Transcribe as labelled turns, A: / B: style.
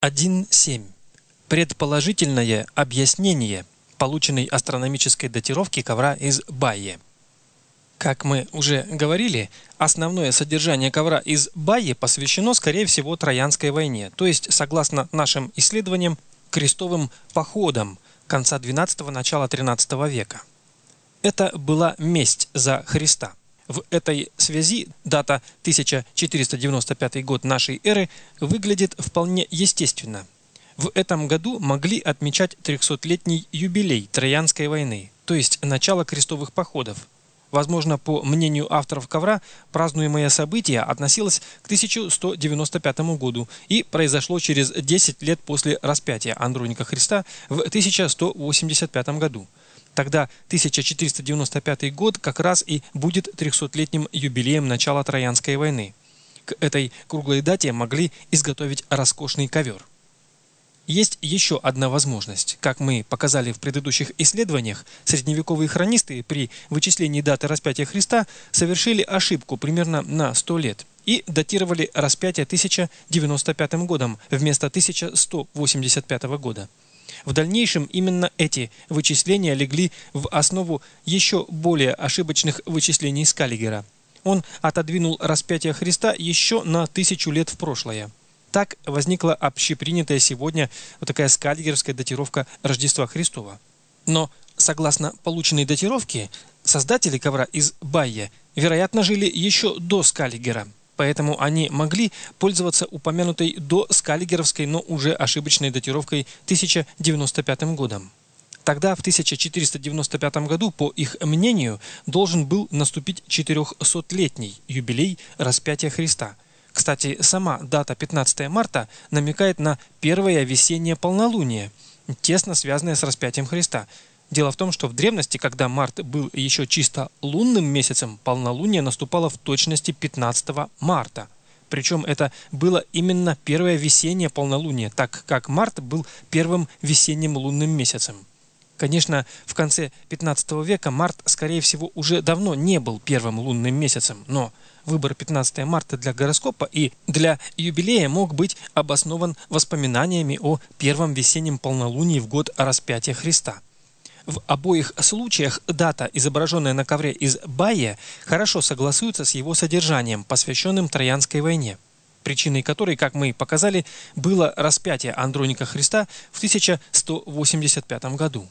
A: 1.7. Предположительное объяснение полученной астрономической датировки ковра из Байе. Как мы уже говорили, основное содержание ковра из Байи посвящено, скорее всего, Троянской войне, то есть, согласно нашим исследованиям, крестовым походам конца XII – начала XIII века. Это была месть за Христа. В этой связи дата 1495 год нашей эры выглядит вполне естественно. В этом году могли отмечать 300-летний юбилей Троянской войны, то есть начало крестовых походов. Возможно, по мнению авторов ковра, празднуемое событие относилось к 1195 году и произошло через 10 лет после распятия Андроника Христа в 1185 году. Тогда 1495 год как раз и будет 300-летним юбилеем начала Троянской войны. К этой круглой дате могли изготовить роскошный ковер. Есть еще одна возможность. Как мы показали в предыдущих исследованиях, средневековые хронисты при вычислении даты распятия Христа совершили ошибку примерно на 100 лет и датировали распятие 1095 годом вместо 1185 года. В дальнейшем именно эти вычисления легли в основу еще более ошибочных вычислений Скаллигера. Он отодвинул распятие Христа еще на тысячу лет в прошлое. Так возникла общепринятая сегодня вот такая скальгерская датировка Рождества Христова. Но, согласно полученной датировке, создатели ковра из Байя, вероятно, жили еще до Скаллигера – поэтому они могли пользоваться упомянутой до скаллигеровской, но уже ошибочной датировкой 1095 годом. Тогда, в 1495 году, по их мнению, должен был наступить 400-летний юбилей распятия Христа. Кстати, сама дата 15 марта намекает на первое весеннее полнолуние, тесно связанное с распятием Христа – Дело в том, что в древности, когда март был еще чисто лунным месяцем, полнолуние наступало в точности 15 марта. Причем это было именно первое весеннее полнолуние, так как март был первым весенним лунным месяцем. Конечно, в конце 15 века март, скорее всего, уже давно не был первым лунным месяцем, но выбор 15 марта для гороскопа и для юбилея мог быть обоснован воспоминаниями о первом весеннем полнолунии в год распятия Христа. В обоих случаях дата, изображенная на ковре из Байя, хорошо согласуется с его содержанием, посвященным Троянской войне, причиной которой, как мы показали, было распятие Андроника Христа в 1185 году.